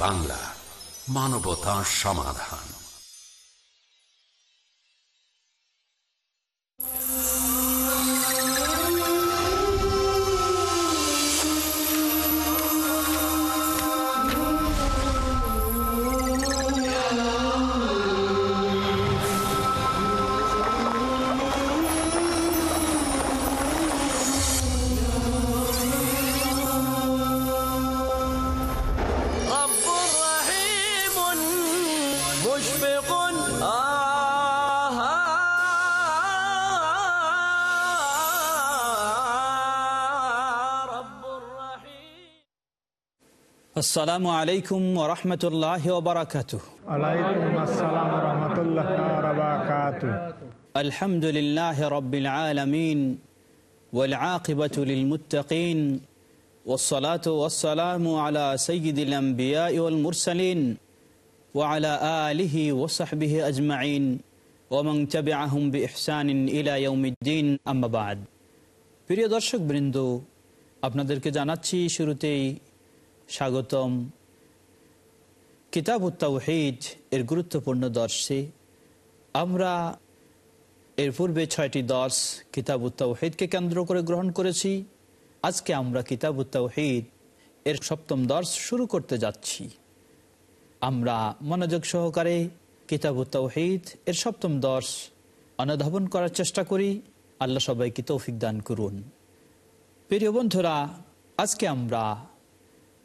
বাংলা মানবতা সমাধান। আসসালামু আলাইকুম ওরহমতুল্লাহ ওবরাকাত ওয়ালাইকুম আসসালাম রহমতুল্লাহ বারাকাতু আলহামদুলিল্লাহ রবিল আলমিন والعاقبة للمتقين والصلاة والسلام على سيد الأنبياء والمرسلين وعلى آله وصحبه أجمعين ومن تبعهم بإحسان إلى يوم الدين أما بعد প্রিয় দর্শক বৃন্দ আপনাদেরকে জানাচ্ছি শুরুতেই স্বাগতম। কিতাব তাওহিদ এর গুরুত্বপূর্ণ দর্শে আমরা এর পূর্বে ছয়টি দর্শ কিতাব তাওহিদকে কেন্দ্র করে গ্রহণ করেছি। আজকে আমরা কিতাব তাওহিদ এর সপ্তম দর্শ শুরু করতে যাচ্ছি। আমরা মনোযোগ সহকারে কিতাব তাওহিদ এর সপ্তম দর্শ অনুধাবন করার চেষ্টা করি। আল্লাহ সবাইকে তৌফিক দান করুন। প্রিয় বন্ধুরা, আজকে আমরা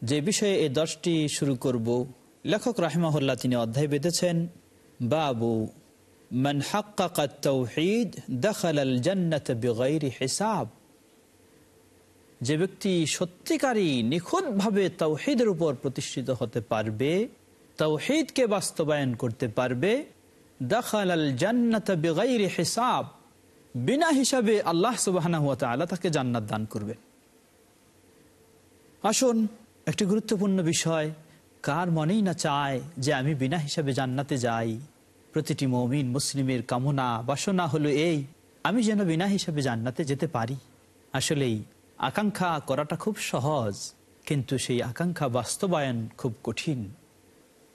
যে বিষয়ে এই দশটি শুরু করব, লেখক রাহমাহুল্লাহ তিনি অধ্যায় বেঁধেছেন, বাবু, মান হাক্কাকাত তাওহীদ দাখালাল জান্নাত বিগাইরি হিসাব। যে ব্যক্তি সত্যিকারী নিখুঁতভাবে তাওহীদের উপর প্রতিষ্ঠিত হতে পারবে তাওহীদকে বাস্তবায়ন করতে পারবে, দাখালাল জান্নাত বিগাইরি হিসাব, বিনা হিসাবে আল্লাহ সুবহানাহু ওয়া তাআলা তাকে জান্নাত দান করবেন। আসুন একটি গুরুত্বপূর্ণ বিষয়, কার মনেই না চায় যে আমি বিনা হিসাবে জান্নাতে যাই। প্রতিটি মমিন মুসলিমের কামনা, বাসনা হলো এই, আমি যেন বিনা হিসাবে জান্নাতে যেতে পারি। আসলেই, আকাঙ্ক্ষা করাটা খুব সহজ, কিন্তু সেই আকাঙ্ক্ষা বাস্তবায়ন খুব কঠিন।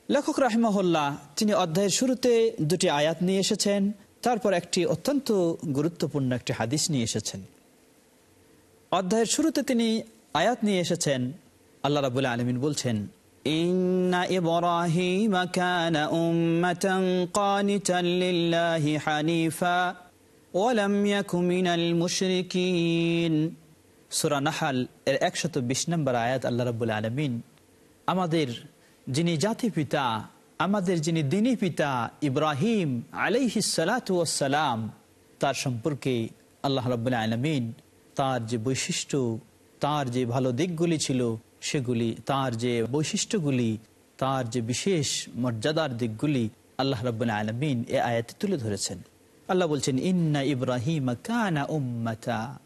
লেখক রাহিমাহুল্লাহ, তিনি অধ্যায়ের শুরুতে দুটি আয়াত নিয়ে এসেছেন, তারপর একটি অত্যন্ত গুরুত্বপূর্ণ একটি হাদিস নিয়ে এসেছেন। অধ্যায়ের শুরুতে তিনি আয়াত নিয়ে এসেছেন আল্লাহ রাবুল আলমিন বলছেন إن إبراهيم كان أمة قانتا لله حنيفا ولم يك من المشركين সুরা নাহাল এর একশত বিশ নম্বর আয়াত আল্লাহ রাবুল আলমিন আমাদের যিনি জাতি পিতা আমাদের যিনি দিনী পিতা ইব্রাহিম আলাইহিসালাম তার সম্পর্কে আল্লাহ রাবুল্লাহ আলমিন তার যে বৈশিষ্ট্য তার যে ভালো দিকগুলি ছিল সেগুলি, তার যে বৈশিষ্ট্যগুলি, তার যে বিশেষ মর্যাদার দিকগুলি আল্লাহ রাবুল্লাহ আলমিন এ আয়াতে তুলে ধরেছেন। আল্লাহ বলছেন, ইন্না ইব্রাহিম কানা উম্মাতা।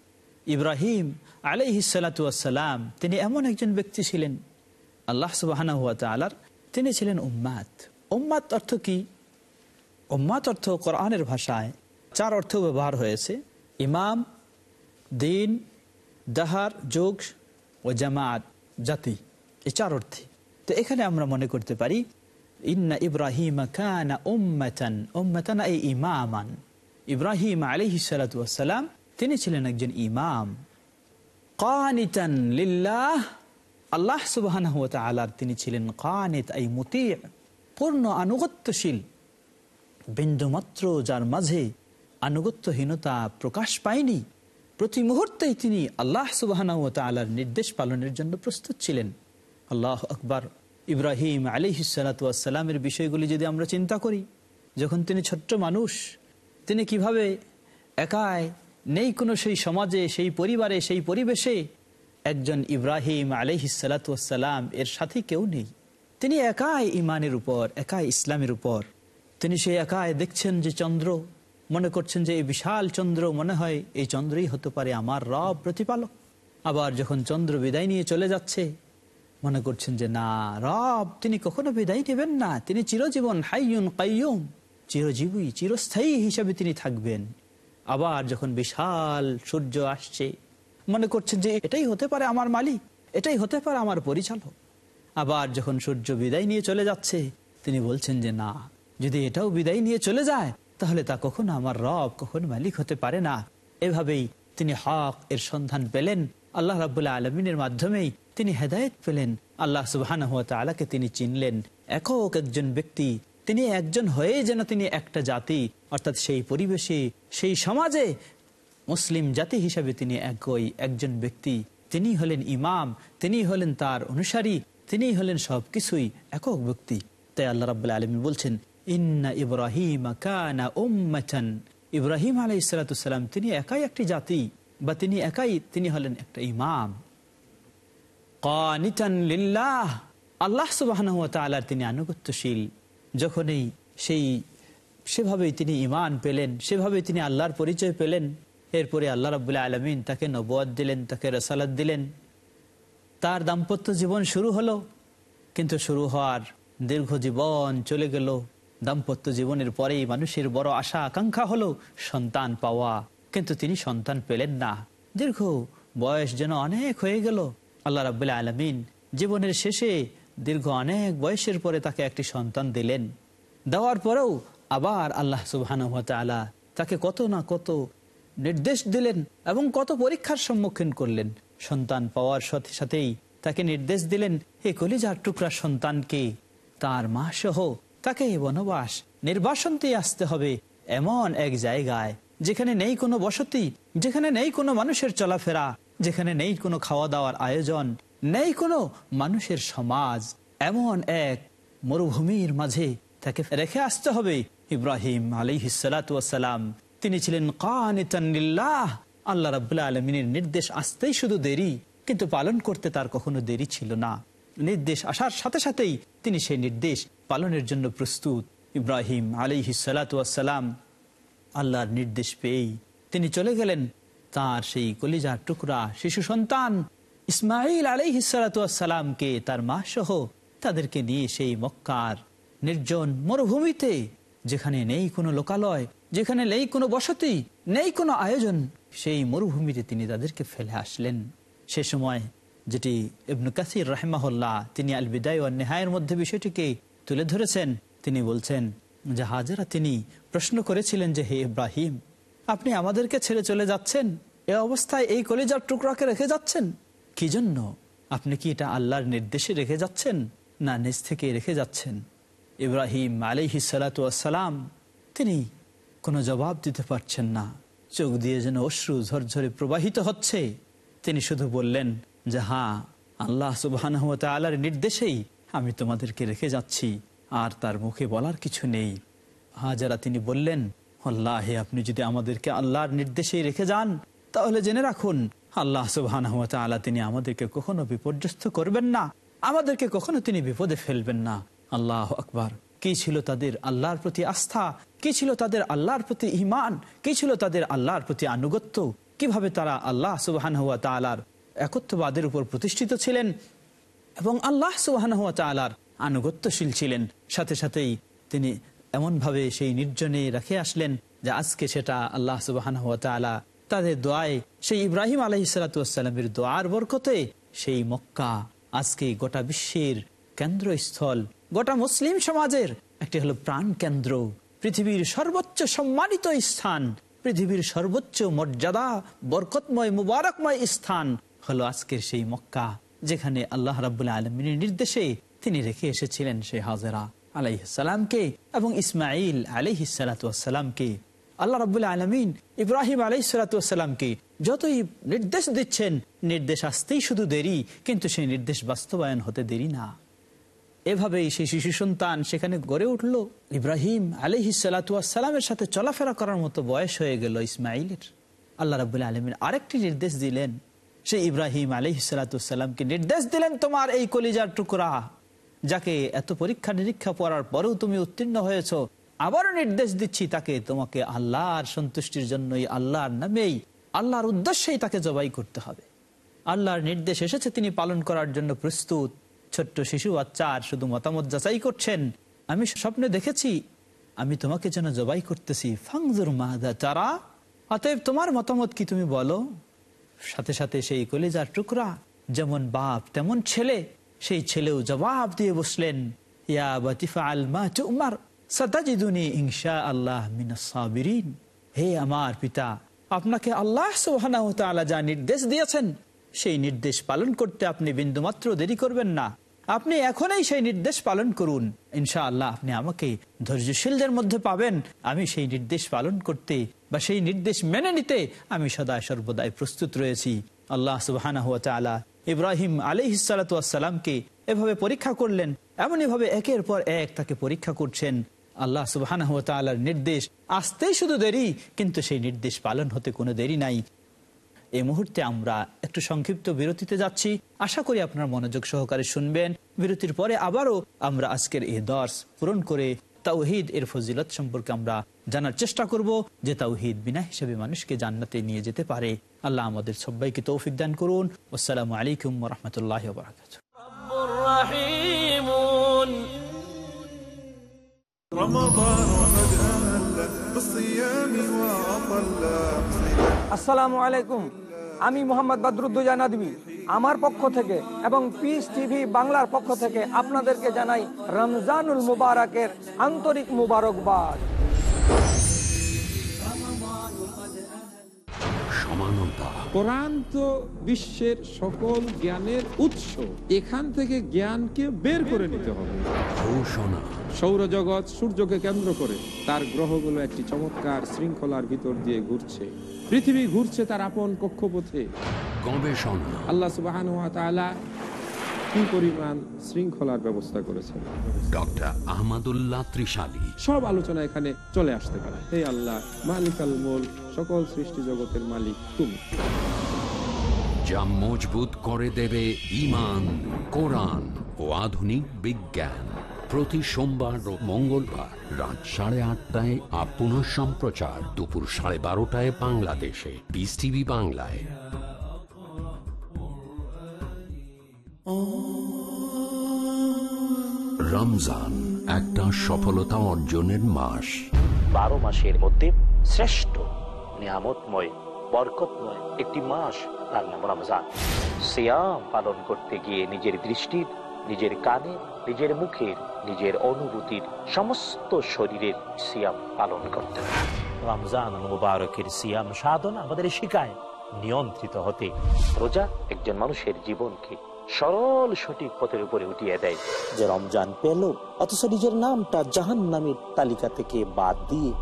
ইব্রাহিম আলাইহিসালাম তিনি এমন একজন ব্যক্তি ছিলেন, আল্লাহ সুবাহানা হুয়া তালার তিনি ছিলেন উম্মাত। উম্মাত অর্থ কি? উম্মাত অর্থ কোরআনের ভাষায় চার অর্থ ব্যবহার হয়েছে, ইমাম, দিন, দাহার, যোগ ও জামাত। জাতি এই চার অর্থে। তো এখানে আমরা মনে করতে পারি, ইন্না ইব্রাহিম ইমামান। ইব্রাহিম আলহি সালাতাম তিনি ছিলেন একজন ইমাম। কানিতান লিল্লাহ। আল্লাহ সুবাহ তিনি ছিলেন কানিত এই মতি, পূর্ণ আনুগত্যশীল। বিন্দুমাত্র যার মাঝে আনুগত্যহীনতা প্রকাশ পায়নি প্রতি মুহূর্তেই তিনি আল্লাহ সুবাহ তালার নির্দেশ পালনের জন্য প্রস্তুত ছিলেন। আল্লাহ আকবর। ইব্রাহিম আলিহিসালামের বিষয়গুলি যদি আমরা চিন্তা করি, যখন তিনি ছোট্ট মানুষ, তিনি কীভাবে একাই নেই কোনো সেই সমাজে, সেই পরিবারে, সেই পরিবেশে, একজন ইব্রাহিম আলহিসালাম এর সাথে কেউ নেই। তিনি একাই ইমানের উপর, একাই ইসলামের উপর। তিনি সেই একাই দেখছেন যে চন্দ্র মনে করছেন যে এই বিশাল চন্দ্র মনে হয় এই চন্দ্রই হতে পারে আমার রব প্রতিপালক। আবার যখন চন্দ্র বিদায় নিয়ে চলে যাচ্ছে, মনে করছেন যে না, রব তিনি কখনো বিদায় নেবেন না, তিনি চিরজীবন হাইয়ুন কাইয়ুম, চিরজীবী, চিরস্থায়ী হিসাবে তিনি থাকবেন। আবার যখন বিশাল সূর্য আসছে, মনে করছেন যে এটাই হতে পারে আমার মালিক, এটাই হতে পারে আমার পরিচালক। আবার যখন সূর্য বিদায় নিয়ে চলে যাচ্ছে, তিনি বলছেন যে না, যদি এটাও বিদায় নিয়ে চলে যায় তাহলে তা কখনো আমার রব, কখনো মালিক হতে পারে না। এভাবেই তিনি হক, এর সন্ধান পেলেন। আল্লাহ রাবুল্লাহ আলমিনের মাধ্যমেই তিনি হেদায়েত পেলেন। আল্লাহ সুবাহান আলাকে তিনি চিনলেন। একক একজন ব্যক্তি, তিনি একজন হয়ে যেন তিনি একটা জাতি, অর্থাৎ সেই পরিবেশে, সেই সমাজে মুসলিম জাতি হিসাবে তিনি একই একজন ব্যক্তি। তিনি হলেন ইমাম, তিনি হলেন তার অনুসারী, তিনি হলেন সবকিছুই একক ব্যক্তি। তাই আল্লাহ রাবুল্লাহ আলমী বলছেন ইন্না ইব্রাহিম কানা উম্মাচান ইব্রাহিম আলাই সালাতাম তিনি একাই একটি জাতি বা তিনি একাই, তিনি হলেন একটা ইমাম। কানিতান লিল্লাহ। আল্লাহ সুবাহ তিনি আনুগত্যশীল। যখনই সেই, সেভাবেই তিনি ইমান পেলেন, সেভাবেই তিনি আল্লাহর পরিচয় পেলেন, এরপরে আল্লাহ রাবুল্লাহ আলমিন তাকে নবাদ দিলেন, তাকে রসালাত দিলেন। তার দাম্পত্য জীবন শুরু হলো, কিন্তু শুরু হওয়ার দীর্ঘ জীবন চলে গেল। দাম্পত্য জীবনের পরেই মানুষের বড় আশা, আকাঙ্ক্ষা হলো সন্তান পাওয়া। কিন্তু তিনি সন্তান পেলেন না। দীর্ঘ বয়স যেন অনেক হয়ে গেল। আল্লাহ রাবুল্লাহ আলমিন জীবনের শেষে দীর্ঘ অনেক বয়সের পরে তাকে একটি সন্তান দিলেন। দেওয়ার পরেও আবার আল্লাহ সুবাহ তাকে কত না কত নির্দেশ দিলেন এবং কত পরীক্ষার সম্মুখীন করলেন। সন্তান পাওয়ার সাথে সাথেই তাকে নির্দেশ দিলেন এ কলিজার টুকরা সন্তানকে, তার মা সহ তাকে বনবাস। নির্বাসনতে আসতে হবে এমন এক জায়গায়, যেখানে নেই কোনো বসতি, যেখানে নেই কোনো মানুষের চলাফেরা, যেখানে নেই কোনো খাওয়া দাওয়ার আয়োজন, নেই কোনো মানুষের সমাজ। এমন এক মরুভূমির মাঝে তাকে রেখে আসতে হবে ইব্রাহিম আলী হিসালাম তিনি ছিলেন কানিতান্নিল্লাহ আল্লাহ রাবুল্লাহ আলমিনের নির্দেশ আসতেই শুধু দেরি, কিন্তু পালন করতে তার কখনো দেরি ছিল না। নির্দেশ আসার সাথে সাথেই তিনি সেই নির্দেশ পালনের জন্য প্রস্তুত। ইব্রাহিম আলী হিসালাম আল্লাহর নির্দেশ পেয়েই তিনি চলে গেলেন তার সেই কলিজার টুকরা শিশু সন্তান ইসমাইল আলী হিসালামকে তার মা সহ তাদেরকে নিয়ে সেই মক্কার নির্জন মরুভূমিতে, যেখানে নেই কোনো লোকালয়, যেখানে নেই কোনো বসতি, নেই কোনো আয়োজন, সেই মরুভূমিতে তিনি তাদেরকে ফেলে আসলেন। সে সময় যেটি ইবনু কাসির রাহেমাহুল্লাহ, তিনি আল বিদায় ও নেহায়ের মধ্যে বিষয়টিকে তুলে ধরেছেন। তিনি বলছেন, যে হাজারা তিনি প্রশ্ন করেছিলেন যে, হে ইব্রাহিম, আপনি আমাদেরকে ছেড়ে চলে যাচ্ছেন? এ অবস্থায় এই কলিজার টুকরাকে রেখে যাচ্ছেন? কি জন্য? আপনি কি এটা আল্লাহর নির্দেশে রেখে যাচ্ছেন? না, নিজ থেকে রেখে যাচ্ছেন। ইব্রাহিম আলিহি সালাতাম তিনি কোনো জবাব দিতে পারছেন না। চোখ দিয়ে যেন অশ্রু ঝরঝরে প্রবাহিত হচ্ছে। তিনি শুধু বললেন যে হ্যাঁ আল্লাহ সুবাহ আল্লাহর নির্দেশেই আমি তোমাদেরকে রেখে যাচ্ছি, আর তার মুখে বলার কিছু নেই। হাজারা তিনি বললেন, আল্লাহে, আপনি যদি আমাদেরকে আল্লাহর নির্দেশেই রেখে যান, তাহলে জেনে রাখুন, আল্লাহ সুবাহ তিনি আমাদেরকে কখনো বিপর্যস্ত করবেন না, আমাদেরকে কখনো তিনি বিপদে ফেলবেন না। আল্লাহ আকবার। কি ছিল তাদের আল্লাহর প্রতি আস্থা? কি ছিল তাদের আল্লাহর প্রতি ইমান কি ছিল তাদের আল্লাহর প্রতি আনুগত্য? কীভাবে তারা আল্লাহ হুয়া তালার একত্ববাদের উপর প্রতিষ্ঠিত ছিলেন এবং আল্লাহ সুবাহান হুয়া তালার আনুগত্যশীল ছিলেন। সাথে সাথেই তিনি এমনভাবে সেই নির্জনে রেখে আসলেন যে আজকে সেটা আল্লাহ সুবাহান হুয়া তালা তাদের দোয়ায়, সেই ইব্রাহিম আলহি সালাতামের দোয়ার বরকতে সেই মক্কা আজকে গোটা বিশ্বের কেন্দ্রস্থল, গোটা মুসলিম সমাজের একটি হলো প্রাণ কেন্দ্র, পৃথিবীর সর্বোচ্চ সম্মানিত স্থান, পৃথিবীর সর্বোচ্চ মর্যাদা, বরকতময়, মুবারকময় স্থান হলো আজকের সেই মক্কা যেখানে আল্লাহ রাবুল্লাহ আলমিনের নির্দেশে তিনি রেখে এসেছিলেন সেই হাজেরা আলাইসালামকে এবং ইসমাইল আলহিসালামকে আল্লাহ রাবুল্লাহ আলমিন ইব্রাহিম আলাইসালামকে যতই নির্দেশ দিচ্ছেন, নির্দেশ আসতেই শুধু দেরি, কিন্তু সেই নির্দেশ বাস্তবায়ন হতে দেরি না। এভাবেই সেই শিশু সন্তান সেখানে গড়ে উঠল। ইব্রাহিম আলহি সালাতামের সাথে চলাফেরা করার মতো বয়স হয়ে গেল ইসমাইলের আল্লাহ রাবুল্লাহ আলমিন আরেকটি নির্দেশ দিলেন সেই ইব্রাহিম আলহি সালাতামকে নির্দেশ দিলেন, তোমার এই কলিজার টুকরা, যাকে এত পরীক্ষা নিরীক্ষা পড়ার পরেও তুমি উত্তীর্ণ হয়েছ, আবারও নির্দেশ দিচ্ছি, তাকে তোমাকে আল্লাহর সন্তুষ্টির জন্যই, আল্লাহর নামেই, আল্লাহর উদ্দেশ্যেই তাকে জবাই করতে হবে। আল্লাহর নির্দেশ এসেছে, তিনি পালন করার জন্য প্রস্তুত। ছোট্ট শিশু বাচ্চার শুধু মতামত যাচাই করছেন, আমি স্বপ্নে দেখেছি, আমি তোমাকে যেন জবাই করতেছি, ফাংজুর মাহাদা চারা অতএব তোমার মতামত কি তুমি বলো? সাথে সাথে সেই কলিজার টুকরা, যেমন বাপ তেমন ছেলে, সেই ছেলেও জবাব দিয়ে বসলেন আল্লাহ হে আমার পিতা, আপনাকে আল্লাহ যা নির্দেশ দিয়েছেন, সেই নির্দেশ পালন করতে আপনি বিন্দুমাত্র দেরি করবেন না। আপনি এখনই সেই নির্দেশ পালন করুন। ইনশাআল্লাহ আপনি আমাকে ধৈর্যশীলদের মধ্যে পাবেন। আমি সেই নির্দেশ পালন করতে বা সেই নির্দেশ মেনে নিতে আমি সদা সর্বদাই প্রস্তুত রয়েছি। আল্লাহ তাআলা ইব্রাহিম আলাইহিসসালামকে এভাবে পরীক্ষা করলেন, এমনই ভাবে একের পর এক তাকে পরীক্ষা করছেন। আল্লাহ তাআলার নির্দেশ আসতেই শুধু দেরি, কিন্তু সেই নির্দেশ পালন হতে কোনো দেরি নাই। এই মুহূর্তে আমরা একটু সংক্ষিপ্ত বিরতিতে যাচ্ছি। আশা করি আপনার মনোযোগ সহকারে শুনবেন। বিরতির পরে আবারও আমরা আজকের এই দর্শ পূরণ করে তাওহিদ এর ফজিলত সম্পর্কে আমরা জানার চেষ্টা করব যে তাওহিদ বিনা হিসেবে মানুষকে জান্নাতে নিয়ে যেতে পারে। আল্লাহ আমাদের সবাইকে তৌফিক দান করুন। আসসালামু আলাইকুম রহমতুল্লাহ আসসালামু আলাইকুম। আমি মোহাম্মদ বাদরুদ্দোজা নাদবি আমার পক্ষ থেকে এবং পিস টিভি বাংলার পক্ষ থেকে আপনাদেরকে জানাই রমজানুল মুবারকের আন্তরিক মুবারকবাদ। সমানতা। কোরআন তো বিশ্বের সকল জ্ঞানের উৎস। এখান থেকে জ্ঞানকে বের করে নিতে হবে। ঘোষণা। সৌরজগৎ সূর্যকে কেন্দ্র করে তার গ্রহগুলো একটি চমৎকার শৃঙ্খলার ভিতর দিয়ে ঘুরছে। পৃথিবী ঘুরছে তার আপন কক্ষপথে। গবেষণা। আল্লাহ সুবাহ কি পরিমাণ শৃঙ্খলার ব্যবস্থা করেছেন। ডক্টর আহমদুল্লাহ ত্রিশালী। সব আলোচনা এখানে চলে আসতে পারে। হে আল্লাহ মালিক আল মোল সকল সৃষ্টি জগতের মালিক তুমি। যা মজবুত করে দেবে ইমান কোরআন ও আধুনিক বিজ্ঞান। প্রতি সোমবার ও মঙ্গলবার রাত সাড়ে আটটায় আপ পুনঃ সম্প্রচার দুপুর সাড়ে বারোটায় বাংলাদেশে। বিস টিভি বাংলায়। রমজান একটা সফলতা অর্জনের মাস। বারো মাসের মধ্যে শ্রেষ্ঠ নিয়ামতময়, বরকতময় একটি মাস তার নাম রমজান। সিয়াম পালন করতে গিয়ে নিজের দৃষ্টির নিজের কানের নিজের মুখের নিজের অনুভূতির সমস্ত শরীরের সিয়াম পালন করতে হবে। রমজান মুবারকের সিয়াম সাধনা আমাদের শেখায় নিয়ন্ত্রিত হতে। রোজা একজন মানুষের জীবনকে সরল সঠিক পথের উপরে উঠিয়ে দেয়। যে রমজান পেল অথচ নিজের নামটা জাহান নামের তালিকা থেকে বাদ দিয়ে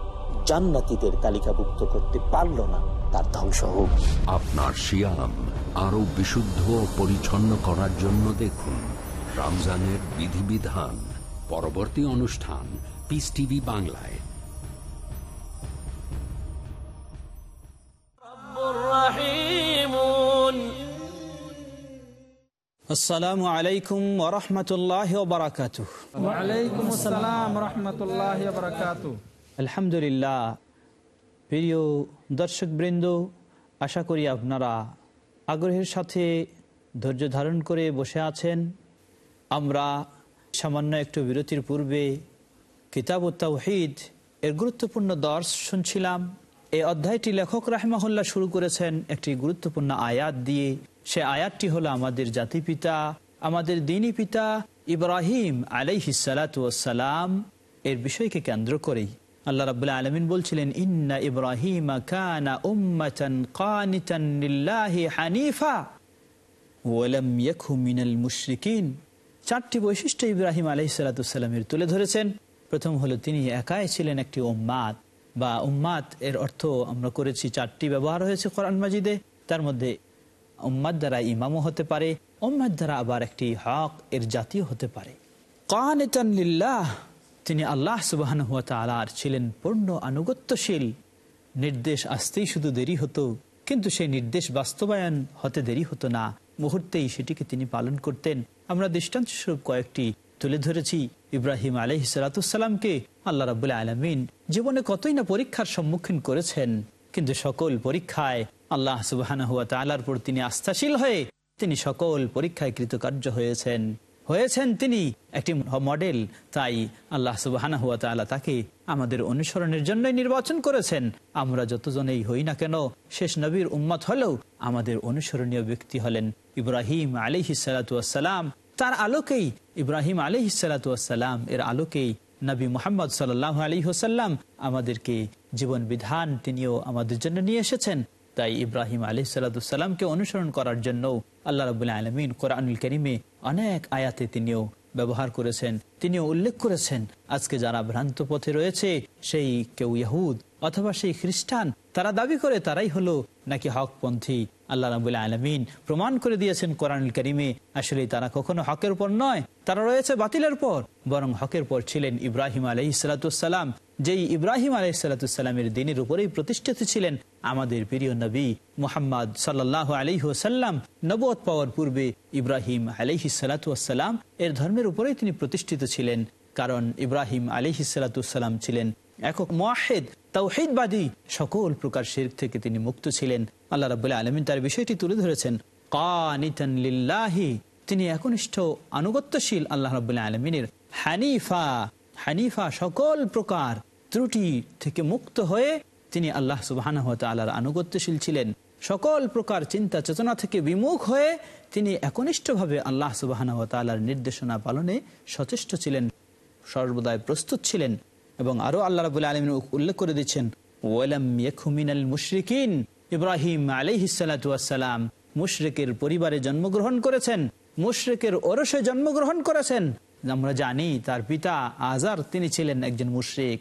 জান্নাতীদের তালিকাভুক্ত করতে পারল না তার ধ্বংস হোক। আপনার শিয়াম আরও বিশুদ্ধ ও পরিচ্ছন্ন করার জন্য দেখুন। রমজানের বিধিবিধান পরবর্তী অনুষ্ঠান পিস টিভি বাংলায়। আসসালামু আলাইকুম ওরহমতুল্লাহ আলহামদুলিল্লাহ। প্রিয় দর্শকবৃন্দ আশা করি আপনারা আগ্রহের সাথে ধৈর্য ধারণ করে বসে আছেন। আমরা সামান্য একটু বিরতির পূর্বে কিতাব ও তাওহিদ এর গুরুত্বপূর্ণ দর্শ শুনছিলাম। এই অধ্যায়টি লেখক রাহমাহুল্লাহ শুরু করেছেন একটি গুরুত্বপূর্ণ আয়াত দিয়ে। সে আয়াতটি হলো আমাদের জাতিপিতা আমাদের দিনী পিতা ইব্রাহিম আলাইহিসালাম এর বিষয়কে কেন্দ্র করেই। আল্লাহ রাবুল্লাহ আলমিন বলছিলেন, ইন্না ইব্রাহিম কানা উম্মাতান কানিতান লিল্লাহি হানিফা ওয়ালাম ইয়াকু মিনাল মুশরিকিন। চারটি বৈশিষ্ট্য ইব্রাহিম আলাইসালামের তুলে ধরেছেন। প্রথম হলো, তিনি একাই ছিলেন একটি উম্মাদ। বা উম্মাদ এর অর্থ আমরা করেছি চারটি ব্যবহার হয়েছে কোরআন মাজিদে। তার মধ্যে উম্মাদ দ্বারা ইমামও হতে পারে, উম্মাদ দ্বারা আবার একটি হক এর জাতীয় হতে পারে। কানিতান লিল্লাহ, তিনি আল্লাহ সুবাহান হুয়া ছিলেন পূর্ণ আনুগত্যশীল। নির্দেশ আসতেই শুধু দেরি হতো, কিন্তু সেই নির্দেশ বাস্তবায়ন হতে দেরি হতো না। মুহূর্তেই সেটিকে তিনি পালন করতেন। আমরা দৃষ্টান্ত স্বরূপ কয়েকটি তুলে ধরেছি। ইব্রাহিম আলহ সালাতামকে আল্লাহ রাবুল্লাহ আলমিন জীবনে কতই না পরীক্ষার সম্মুখীন করেছেন। কিন্তু সকল পরীক্ষায় আল্লাহ সুবাহান হুয়া তালার পর তিনি আস্থাশীল হয়ে তিনি সকল পরীক্ষায় কৃতকার্য হয়েছেন। হয়েছেন তিনি একটি মডেল। তাই আল্লাহ সুবাহ তাকে আমাদের অনুসরণের জন্যই নির্বাচন করেছেন। আমরা যতজনেই হই না কেন, শেষ নবীর উম্মত হলেও আমাদের অনুসরণীয় ব্যক্তি হলেন ইব্রাহিম আলিহি সালাতাম তার আলোকেই, ইব্রাহিম আলী সালাতাম এর আলোকেই নবী মোহাম্মদ সাল্লাহ আলী হোসাল্লাম আমাদেরকে জীবন বিধান তিনিও আমাদের জন্য নিয়ে এসেছেন। তাই ইব্রাহিম আলী সাল্লাতামকে অনুসরণ করার জন্য আল্লাহ রবুল্লাহ আলমিন কোরআনুল করিমে অনেক আয়াতে তিনিও ব্যবহার করেছেন, তিনিও উল্লেখ করেছেন, আজকে যারা ভ্রান্ত পথে রয়েছে, সেই কেউ ইহুদ অথবা সেই খ্রিস্টান, তারা দাবি করে তারাই হলো নাকি হকপন্থী। আল্লাহ রাবুল্লাহ আলমিন প্রমাণ করে দিয়েছেন কোরআন করিমে, আসলে তারা কখনো হকের পর নয়, তারা রয়েছে বাতিলের পর, বরং হকের পর ছিলেন ইব্রাহিম আলহি সালাতাম যেই ইব্রাহিম আলহ সালাতামের দিনের উপরেই প্রতিষ্ঠিত ছিলেন আমাদের প্রিয় নবী মোহাম্মদ সাল্লাহ আলিহাসাল্লাম নবত পাওয়ার পূর্বে ইব্রাহিম আলহি সালাতাম এর ধর্মের উপরেই তিনি প্রতিষ্ঠিত ছিলেন। কারণ ইব্রাহিম আলহি সালাতাম ছিলেন একক মোয়াহেদ, তাওহিদবাদী, সকল প্রকার শের থেকে তিনি মুক্ত ছিলেন। আল্লাহ রাবুল্লাহ আলমিন তার বিষয়টি তুলে ধরেছেন। কানিতান তিনি একনিষ্ঠ, আনুগত্যশীল আল্লাহ রাবুল্লাহ আলমিনের হানিফা। হানিফা সকল প্রকার ত্রুটি থেকে মুক্ত হয়ে তিনি আল্লাহ সুবাহ আনুগত্যশীল ছিলেন। সকল প্রকার চিন্তা চেতনা থেকে বিমুখ হয়ে তিনি একনিষ্ঠভাবে আল্লাহ সুবাহ নির্দেশনা পালনে সচেষ্ট ছিলেন, সর্বদাই প্রস্তুত ছিলেন এবং আরও আল্লাহ রাবুল আলমিন উল্লেখ করে দিচ্ছেন, ওয়ালাম ইয়াকুমিনাল মুশরিকিন। ইব্রাহিম আলহিসাল্লাম মুশরিকের পরিবারে জন্মগ্রহণ করেছেন, মুশরিকের ওরসে জন্মগ্রহণ করেছেন আমরা জানি তার পিতা আজার, তিনি ছিলেন একজন মুশরিক।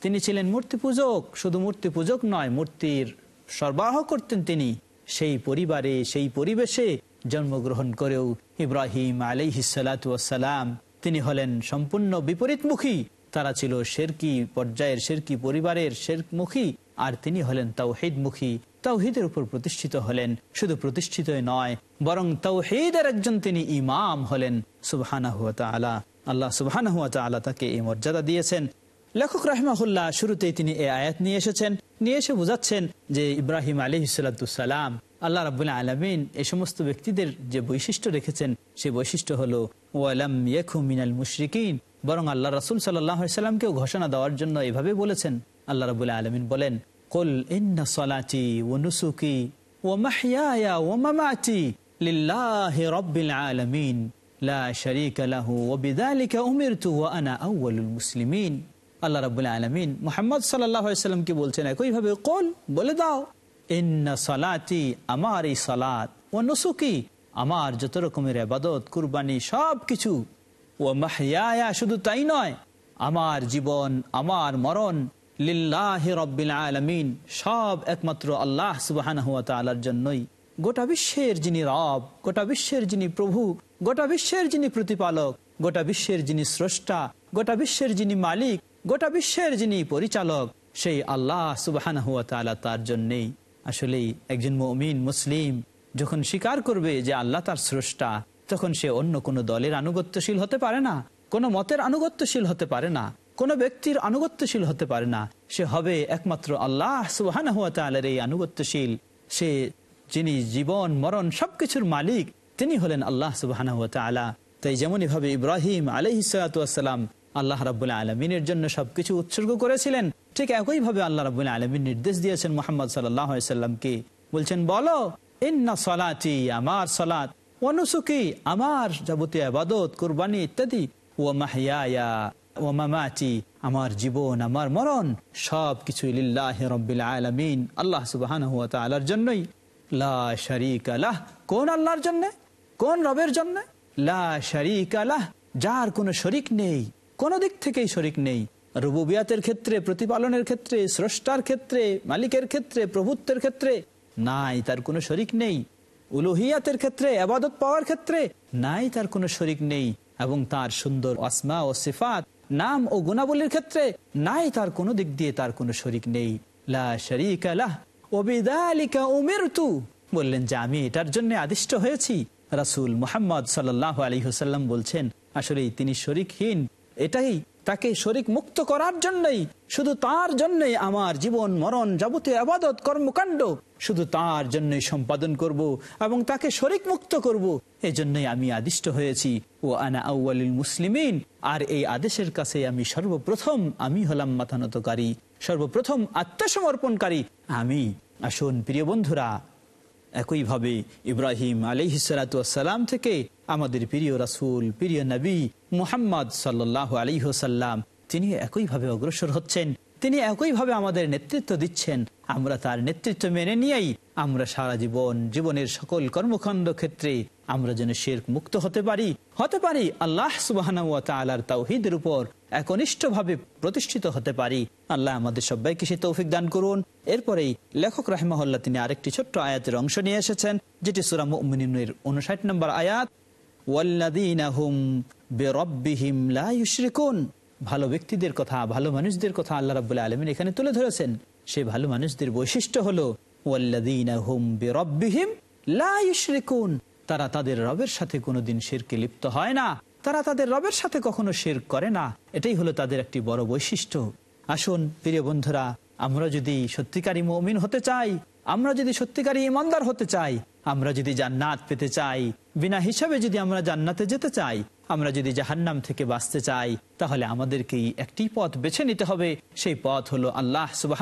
তিনি ছিলেন মূর্তি পূজক, শুধু মূর্তি পূজক নয়, মূর্তির সরবরাহ করতেন তিনি। সেই পরিবারে, সেই পরিবেশে জন্মগ্রহণ করেও ইব্রাহিম আলাইহিসালাম তিনি হলেন সম্পূর্ণ বিপরীতমুখী। তারা ছিল শেরকি পর্যায়ের, শেরকি পরিবারের শেরমুখী আর তিনি হলেন তাওহিদমুখী। তাওহিদের উপর প্রতিষ্ঠিত হলেন। শুধু প্রতিষ্ঠিত নয়, বরং তাওহিদের একজন তিনি ইমাম হলেন সুবহানা হুয়া আলা আল্লাহ সুবহানা হুয়া আলা তাকে এই মর্যাদা দিয়েছেন। লেখক রাহমাহুল্লাহ শুরুতেই তিনি এই আয়াত নিয়ে এসেছেন। নিয়ে এসে বুঝাচ্ছেন যে ইব্রাহিম আলী সালাম, আল্লাহ রাবুল্লাহ আলমিন এই সমস্ত ব্যক্তিদের যে বৈশিষ্ট্য রেখেছেন, সে বৈশিষ্ট্য হলো, ওয়ালাম ইয়েখু মিনাল মুশরিকিন, বরং আল্লাহ রাসুল সাল্লাহ সাল্লামকেও ঘোষণা দেওয়ার জন্য এভাবে বলেছেন। আল্লাহ রাবুল্লাহ আলমিন বলেন কল ইন্না সলাচি ও নুসুকি ও মাহিয়া ও মামাচি লিল্লাহি রব্বিল আলামিন লা শারীকা লাহু ওয়া বিযালিকা উমিরতু ওয়া আনা আউয়ালুল মুসলিমিন আল্লাহ রাবুল আলামিন মোহাম্মদ সাল্লাল্লাহু আলাইহি কি বলছেন একইভাবে কল, বলে দাও, ইন্না সলাতি আমার এই সালাত ও নুসুকি, আমার যত রকমের আবাদত কুরবানি সব কিছু ও মাহিয়া শুধু তাই নয়, আমার জীবন, আমার মরণ লিল্লাহ রব্বিল আলমিন, সব একমাত্র আল্লাহ সুবাহান হুয়া জন্যই। গোটা বিশ্বের যিনি রব, গোটা বিশ্বের যিনি প্রভু, গোটা বিশ্বের যিনি প্রতিপালক, গোটা বিশ্বের যিনি স্রষ্টা, গোটা বিশ্বের যিনি মালিক, গোটা বিশ্বের যিনি পরিচালক, সেই আল্লাহ সুবাহান হুয়া তার জন্যেই। আসলেই একজন মমিন মুসলিম যখন স্বীকার করবে যে আল্লাহ তার স্রষ্টা, তখন সে অন্য কোনো দলের আনুগত্যশীল হতে পারে না, কোনো মতের আনুগত্যশীল হতে পারে না। কোনো ব্যক্তির আনুগত্যশীল হতে পারে না। সে হবে একমাত্র আল্লাহ সুবাহান হুয়া তালের এই আনুগত্যশীল। সে যিনি জীবন, মরণ সবকিছুর মালিক, তিনি হলেন আল্লাহ সুবাহান হুয়া তালা তাই যেমনই ভাবে ইব্রাহিম আলহিসাম আল্লাহ রাবুল্লাহ আলমিনের জন্য সবকিছু উৎসর্গ করেছিলেন, ঠিক একইভাবে আল্লাহ রাবুল্লাহ আলমিন নির্দেশ দিয়েছেন মোহাম্মদ সাল্লাহামকে বলছেন, বলো, ইন্না সলাচি আমার সলাত অনুসুকি আমার যাবতীয় আবাদত কোরবানি ইত্যাদি ও মাহিয়া ও আমার জীবন, আমার মরণ সব কিছু লিল্লাহ রব্বিল আলমিন, আল্লাহ সুবাহান হুয়া জন্যই। লা শরিক আলাহ কোন আল্লাহর জন্য? কোন রবের জন্য? লা শরিক আলাহ যার কোনো শরিক নেই, কোন দিক থেকেই শরিক নেই। রুবুবিয়াতের ক্ষেত্রে, প্রতিপালনের ক্ষেত্রে, স্রষ্টার ক্ষেত্রে, মালিকের ক্ষেত্রে, প্রভুত্বের ক্ষেত্রে, নাই তার কোনো শরিক নেই। উলুহিয়াতের ক্ষেত্রে, আবাদত পাওয়ার ক্ষেত্রে, নাই তার কোনো শরিক নেই। এবং তার সুন্দর আসমা ও সিফাত নাম ও গুণাবলীর ক্ষেত্রে নাই তার কোনো দিক দিয়ে তার কোনো শরিক নেই। লা শরিক আলাহ বললেন, যে আমি এটার জন্য আদিষ্ট হয়েছি। রাসুল মুহাম্মদ সাল্লাহ আলী হুসাল্লাম বলছেন আসলে তিনি শরিকহীন। এটাই তাকে শরিক মুক্ত করার জন্যই, শুধু তার জন্যই আমার জীবন, মরণ যাবতীয় আবাদত, কর্মকাণ্ড, শুধু তার জন্যই সম্পাদন করব এবং তাকে শরিক মুক্ত করব। এই জন্যই আমি আদিষ্ট হয়েছি। ও আনা আউ্বালিল মুসলিমিন। আর এই আদেশের কাছে আমি সর্বপ্রথম আমি হলাম মাথানতকারী সর্বপ্রথম আত্মসমর্পণকারী। আমি, আসুন প্রিয় বন্ধুরা, একইভাবে ইব্রাহিম আলিহিসালাম থেকে আমাদের প্রিয় রাসুল, প্রিয় নবী মুহাম্মদ সাল্লাহ আলিহসাল্লাম তিনি একইভাবে অগ্রসর হচ্ছেন, তিনি একইভাবে আমাদের নেতৃত্ব দিচ্ছেন। আমরা তার নেতৃত্ব মেনে নিয়েই আমরা সারা জীবন, জীবনের সকল কর্মখণ্ড ক্ষেত্রে আমরা যেন শের মুক্ত হতে পারি। হতে পারি আল্লাহ সুবাহ তাওহিদের উপর একনিষ্ঠ ভাবে প্রতিষ্ঠিত হতে পারি। আল্লাহ আমাদের সবাইকে সে তৌফিক দান করুন। এরপরেই লেখক রাহমাহুল্লাহ তিনি আরেকটি ছোট্ট আয়াতের অংশ নিয়ে এসেছেন, যেটি সুরা মুমিনের উনষাট নম্বর আয়াত। ভালো ব্যক্তিদের কথা, ভালো মানুষদের কথা আল্লাহ রাবুল্লাহ আলমিন এখানে তুলে ধরেছেন। সে ভালো মানুষদের বৈশিষ্ট্য হলো তারা তাদের রবের সাথে কোনোদিন শেরকে লিপ্ত হয় না। তারা তাদের রবের সাথে কখনো শের করে না। এটাই হলো তাদের একটি বড় বৈশিষ্ট্য। আসুন, প্রিয় বন্ধুরা, আমরা যদি সত্যিকারী মমিন হতে চাই, আমরা যদি সত্যিকারী ইমানদার হতে চাই, আমরা যদি জান্নাত পেতে চাই বিনা হিসাবে যদি আমরা জান্নাতে যেতে চাই, আমরা যদি জাহান্নাম থেকে বাঁচতে চাই, তাহলে আমাদেরকেই একটি পথ বেছে নিতে হবে। সেই পথ হলো আল্লাহ সুবাহ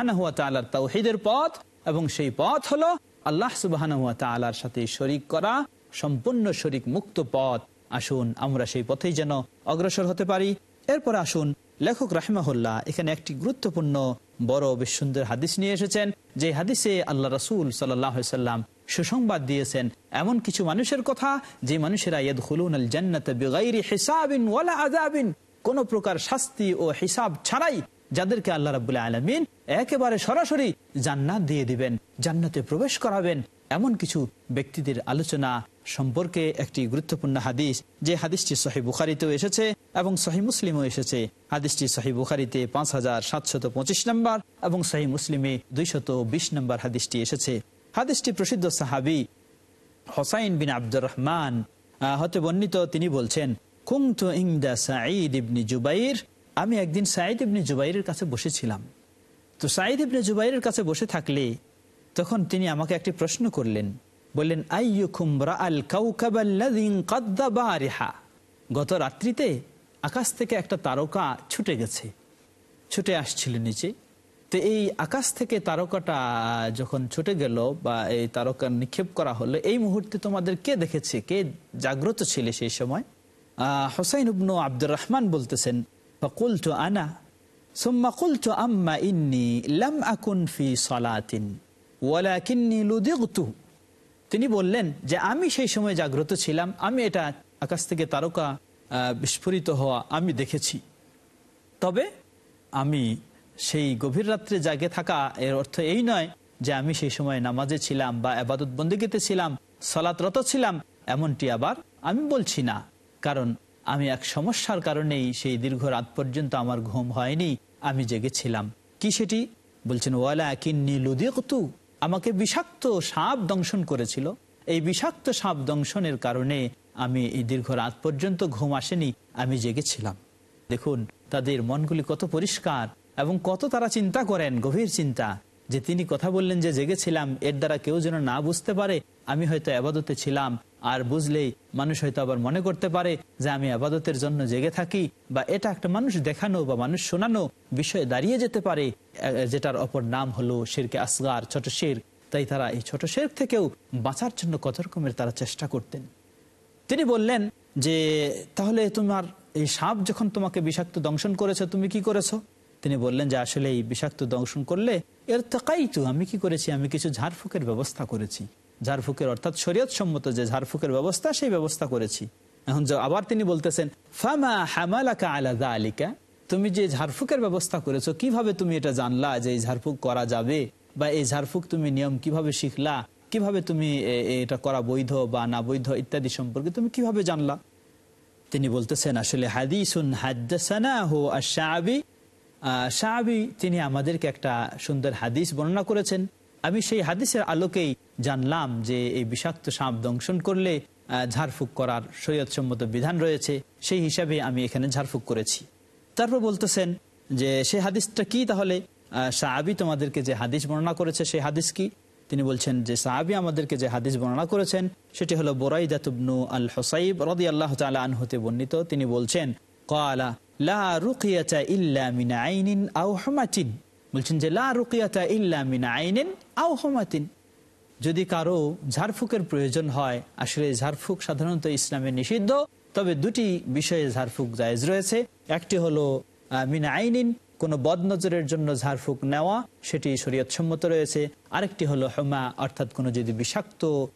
তাওহিদের পথ এবং সেই পথ হলো আল্লাহ সুবাহ তালার সাথে শরিক করা, সম্পূর্ণ শরিক মুক্ত পথ। আসুন, আমরা সেই পথেই যেন অগ্রসর হতে পারি। এরপর আসুন, লেখক রাহমাহুল্লাহ এখানে একটি গুরুত্বপূর্ণ, বড় বেশ সুন্দর হাদিস নিয়ে এসেছেন। যে হাদিসে আল্লাহ রসুল সাল্লাহ সাল্লাম সুসংবাদ দিয়েছেন। এমন কিছু মানুষের কথা যে মানুষেরা ইয়দ আল জান্নাত হিসাবিন ওয়ালা আজাবিন কোন প্রকার শাস্তি ও হিসাব ছাড়াই যাদেরকে আল্লাহ রাবুল্লাহ আলমিন একেবারে সরাসরি জান্নাত দিয়ে দিবেন, জান্নাতে প্রবেশ করাবেন। এমন কিছু ব্যক্তিদের আলোচনা সম্পর্কে একটি গুরুত্বপূর্ণ হাদিস, যে হাদিসটি সহি বুখারিতেও এসেছে এবং সহি মুসলিমও এসেছে। হাদিসটি সহি বুখারিতে পাঁচ হাজার সাতশত পঁচিশ নম্বর এবং সহি মুসলিমে দুইশত বিশ নম্বর হাদিসটি এসেছে। হাদিসটি প্রসিদ্ধ সাহাবি হোসাইন বিন আব্দুর রহমান হতে বর্ণিত। তিনি বলছেন কুংতু ইংদা সাঈদ ইবনি জুবাইর। আমি একদিন সাঈদ ইবনি জুবাইরের কাছে বসেছিলাম। তো সাঈদ ইবনে জুবাইরের কাছে বসে থাকলে তখন তিনি আমাকে একটি প্রশ্ন করলেন। বললেন গত রাত্রিতে আকাশ থেকে একটা তারকা ছুটে গেছে। ছুটে আসছিল নিচে। তো এই আকাশ থেকে তারকাটা যখন ছুটে গেল বা এই তারকা নিক্ষেপ করা হলো, এই মুহূর্তে তোমাদের কে দেখেছে? কে জাগ্রত ছিল সেই সময়? হোসাইন উবনু আব্দুর রহমান বলতেছেন, ফকুলতু আনা, সুম্মা কুলতু আম্মা ইন্নি লাম আকুন ফি সলাতিন তিনি বললেন যে, আমি সেই সময় জাগ্রত ছিলাম, আমি এটা আকাশ থেকে তারকা বিস্ফোরিত হওয়া আমি দেখেছি। তবে আমি সেই গভীর রাত্রে জাগে থাকা এর অর্থ এই নয় যে আমি সেই সময় নামাজে ছিলাম বা আবাদত বন্দীগীতে ছিলাম, সলাতরত ছিলাম, এমনটি আবার আমি বলছি না। কারণ আমি এক সমস্যার কারণেই সেই দীর্ঘ রাত পর্যন্ত আমার ঘুম হয়নি, আমি জেগেছিলাম। কি সেটি? বলছেন ওয়ালা কিন্নি লুদিকতু আমাকে বিষাক্ত সাপ দংশন করেছিল। এই বিষাক্ত সাপ দংশনের কারণে আমি এই দীর্ঘ রাত পর্যন্ত ঘুম আসেনি, আমি জেগেছিলাম। দেখুন, তাদের মনগুলি কত পরিষ্কার এবং কত তারা চিন্তা করেন, গভীর চিন্তা, যে তিনি কথা বললেন যে জেগেছিলাম, এর দ্বারা কেউ যেন না বুঝতে পারে, আমি হয়তো আবাদতে ছিলাম, আর বুঝলেই মানুষ হয়তো আবার মনে করতে পারে যে আমি আবাদতের জন্য জেগে থাকি, বা এটা একটা মানুষ দেখানো বা মানুষ শোনানো বিষয়ে দাঁড়িয়ে যেতে পারে যেটার অপর নাম হলো শেরকে আসগার, ছোট শের। তাই তারা এই ছোট শের থেকেও বাঁচার জন্য কত রকমের তারা চেষ্টা করতেন। তিনি বললেন যে, তাহলে তোমার এই সাপ যখন তোমাকে বিষাক্ত দংশন করেছে, তুমি কি করেছ? তিনি বললেন যে আসলে এই বিষাক্ত দংশন করলে এর তো আমি কি করেছি? আমি কিছু ঝাড়ফুকের ব্যবস্থা করেছি। ঝাড়ফুকের অর্থাৎ শরীয়ত সম্মত যে ঝাড়ফুকের ব্যবস্থা, সেই ব্যবস্থা করেছি। এখন আবার তিনি বলতেছেন, ফামা হামালাকা আলাদা আলিকা তুমি যে ঝাড়ফুকের ব্যবস্থা করেছ, কীভাবে তুমি এটা জানলা যে এই ঝাড়ফুক করা যাবে? বা এই ঝাড়ফুক তুমি নিয়ম কীভাবে শিখলা? কীভাবে তুমি এটা করা বৈধ বা না বৈধ ইত্যাদি সম্পর্কে তুমি কীভাবে জানলা? তিনি বলতেছেন, আসলে হাদিসুন হাদ্দাসানা হো আশাবি শাহাবি, তিনি আমাদেরকে একটা সুন্দর হাদিস বর্ণনা করেছেন। আমি সেই হাদিসের আলোকেই জানলাম যে এই বিষাক্ত সাপ দংশন করলে ঝাড়ফুঁক করার সম্মত বিধান রয়েছে। সেই হিসাবে আমি এখানে ঝাড়ফুঁক করেছি। তারপর বলতেছেন যে সেই হাদিসটা কি তাহলে? সাহাবি তোমাদেরকে যে হাদিস বর্ণনা করেছে, সেই হাদিস কি? তিনি বলছেন যে সাহাবি আমাদেরকে যে হাদিস বর্ণনা করেছেন, সেটি হলো বোরাইদাতুবনু আল হোসাইব রদি আল্লাহ তালা আনহতে বর্ণিত। তিনি বলছেন কলা বলছেন যে যদি কারও ঝাড়ফুকের প্রয়োজন হয়, আসলে ঝাড়ফুক সাধারণত ইসলামে নিষিদ্ধ, তবে দুটি বিষয়ে ঝাড়ফুক জায়েজ রয়েছে। একটি হলো মিনা আইনিন কোনো বদনজরের জন্য ঝাড়ফুক নেওয়া, সেটি শরীয়তসম্মত রয়েছে। আরেকটি হলো, হেমা অর্থাৎ কোনো যদি বিষাক্ত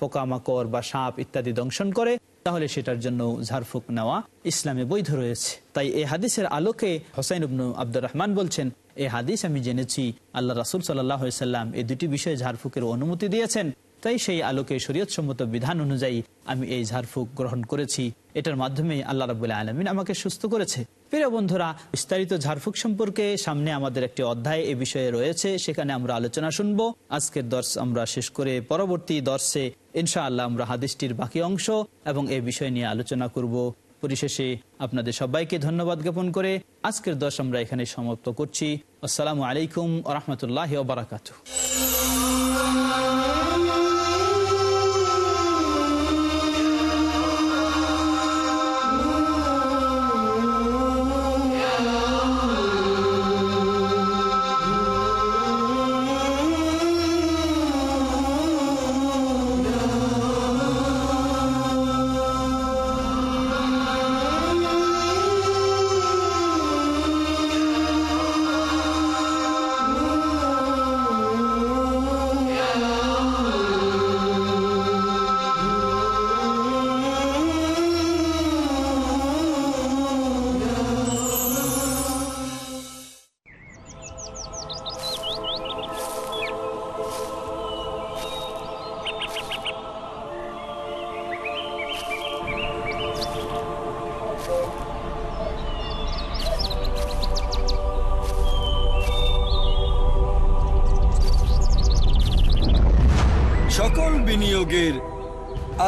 পোকামাকড় বা সাপ ইত্যাদি দংশন করে তাহলে সেটার জন্য ঝাড়ফুক নেওয়া ইসলামে বৈধ রয়েছে। তাই এই হাদিসের আলোকে হোসাইন ইবনু আব্দুর রহমান বলছেন এই হাদিস আমি জেনেছি, আল্লাহ রাসুল সাল্লাম এই দুটি বিষয়ে ঝাড়ফুকের অনুমতি দিয়েছেন। তাই সেই আলোকে শরীয়তসম্মত বিধান অনুযায়ী আমি এই ঝাড়ফুক গ্রহণ করেছি। এটার মাধ্যমে আল্লাহ রাবুল্লাহ আলমিন আমাকে সুস্থ করেছে। প্রিয় বন্ধুরা, বিস্তারিত ঝাড়ফুক সম্পর্কে সামনে আমাদের একটি অধ্যায় এ বিষয়ে রয়েছে। সেখানে আমরা আলোচনা শুনব। আজকের দর্শ আমরা শেষ করে পরবর্তী দর্শে ইনশাআল্লাহ আমরা হাদিসটির বাকি অংশ এবং এ বিষয় নিয়ে আলোচনা করব। পরিশেষে আপনাদের সবাইকে ধন্যবাদ জ্ঞাপন করে আজকের দশ আমরা এখানে সমাপ্ত করছি। আসসালামু আলাইকুম রহমতুল্লাহ বারাকাতু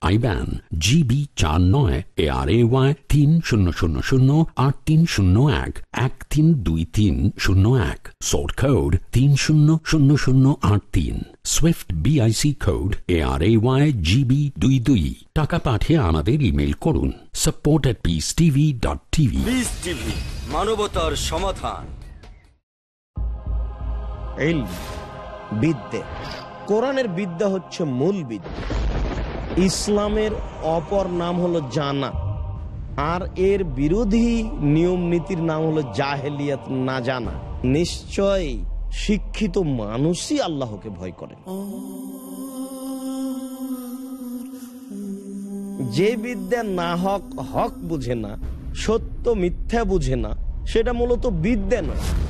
আইব্যান জিবি চার নয় এ আর এ ওয়াই তিন শূন্য শূন্য শূন্য আট তিন শূন্য এক এক তিন দুই তিন শূন্য এক। সোর্ট কোড তিন শূন্য শূন্য শূন্য আট তিন। SWIFT BIC code A R A Y GB দুই দুই। টাকা পাঠিয়ে আমাদের ইমেল করুন। Support at peace TV dot TV মানবতার সমাধান। বিদ্যে। কোরআনের বিদ্যা হচ্ছে মূল বিদ্যা। ইসলামের অপর নাম হলো জানা আর এর বিরোধী নিয়ম নীতির নাম হলো জাহেলিয়াত না জানা। নিশ্চয় শিক্ষিত মানুষই আল্লাহকে ভয় করে। যে বিদ্যা না হক হক বুঝে না, সত্য মিথ্যা বুঝে না, সেটা মূলত বিদ্যা নয়।